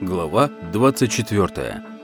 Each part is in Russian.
Глава 24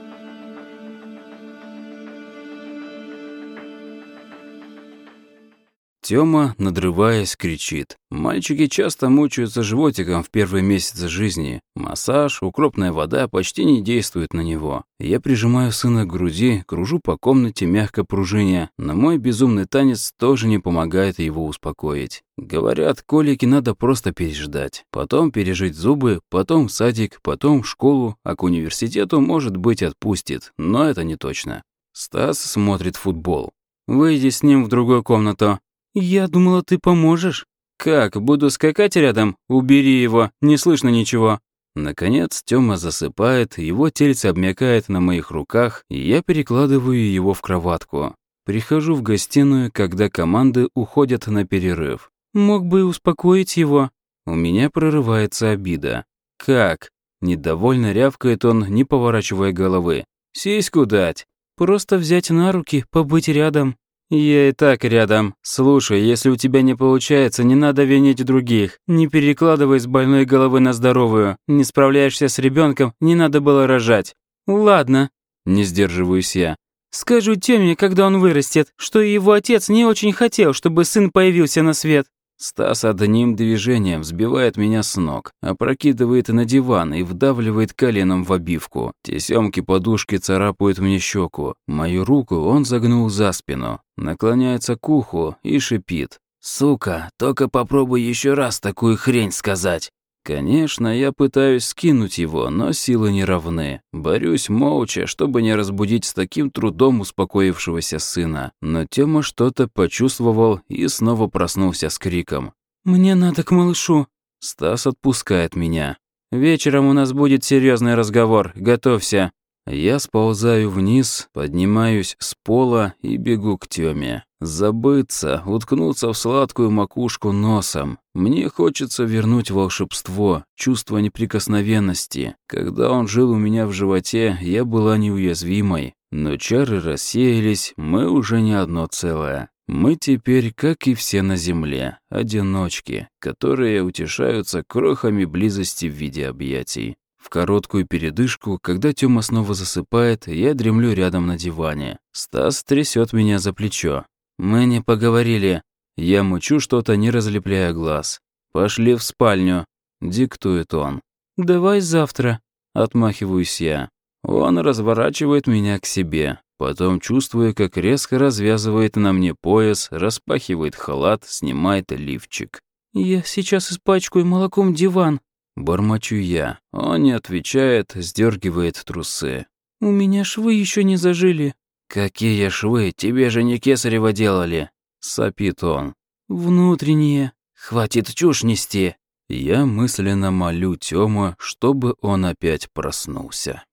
Тёма, надрываясь, кричит. Мальчики часто мучаются животиком в первые месяцы жизни. Массаж, укропная вода почти не действуют на него. Я прижимаю сына к груди, кружу по комнате мягко пружиня, но мой безумный танец тоже не помогает его успокоить. Говорят, колики надо просто переждать. Потом пережить зубы, потом в садик, потом в школу, а к университету, может быть, отпустит. Но это не точно. Стас смотрит футбол. «Выйди с ним в другую комнату», «Я думала, ты поможешь». «Как, буду скакать рядом? Убери его, не слышно ничего». Наконец Тёма засыпает, его тельце обмякает на моих руках, и я перекладываю его в кроватку. Прихожу в гостиную, когда команды уходят на перерыв. «Мог бы успокоить его». У меня прорывается обида. «Как?» Недовольно рявкает он, не поворачивая головы. «Сиську дать?» «Просто взять на руки, побыть рядом». «Я и так рядом. Слушай, если у тебя не получается, не надо винить других. Не перекладывай с больной головы на здоровую. Не справляешься с ребенком, не надо было рожать». «Ладно», – не сдерживаюсь я. «Скажу Тёме, когда он вырастет, что его отец не очень хотел, чтобы сын появился на свет». Стас одним движением сбивает меня с ног, опрокидывает на диван и вдавливает коленом в обивку. Тесемки подушки царапают мне щеку. Мою руку он загнул за спину, наклоняется к уху и шипит. «Сука, только попробуй еще раз такую хрень сказать». Конечно, я пытаюсь скинуть его, но силы не равны. Борюсь молча, чтобы не разбудить с таким трудом успокоившегося сына. Но Тёма что-то почувствовал и снова проснулся с криком. «Мне надо к малышу». Стас отпускает меня. «Вечером у нас будет серьезный разговор, готовься». Я сползаю вниз, поднимаюсь с пола и бегу к Тёме. Забыться, уткнуться в сладкую макушку носом. Мне хочется вернуть волшебство, чувство неприкосновенности. Когда он жил у меня в животе, я была неуязвимой. Но чары рассеялись, мы уже не одно целое. Мы теперь, как и все на земле, одиночки, которые утешаются крохами близости в виде объятий. В короткую передышку, когда Тёма снова засыпает, я дремлю рядом на диване. Стас трясет меня за плечо. «Мы не поговорили». Я мучу что-то, не разлепляя глаз. «Пошли в спальню», — диктует он. «Давай завтра», — отмахиваюсь я. Он разворачивает меня к себе. Потом чувствую, как резко развязывает на мне пояс, распахивает халат, снимает лифчик. «Я сейчас испачкаю молоком диван», Бормочу я. Он не отвечает, сдергивает трусы. «У меня швы еще не зажили». «Какие швы? Тебе же не кесарево делали!» Сопит он. «Внутренние. Хватит чушь нести!» Я мысленно молю Тёму, чтобы он опять проснулся.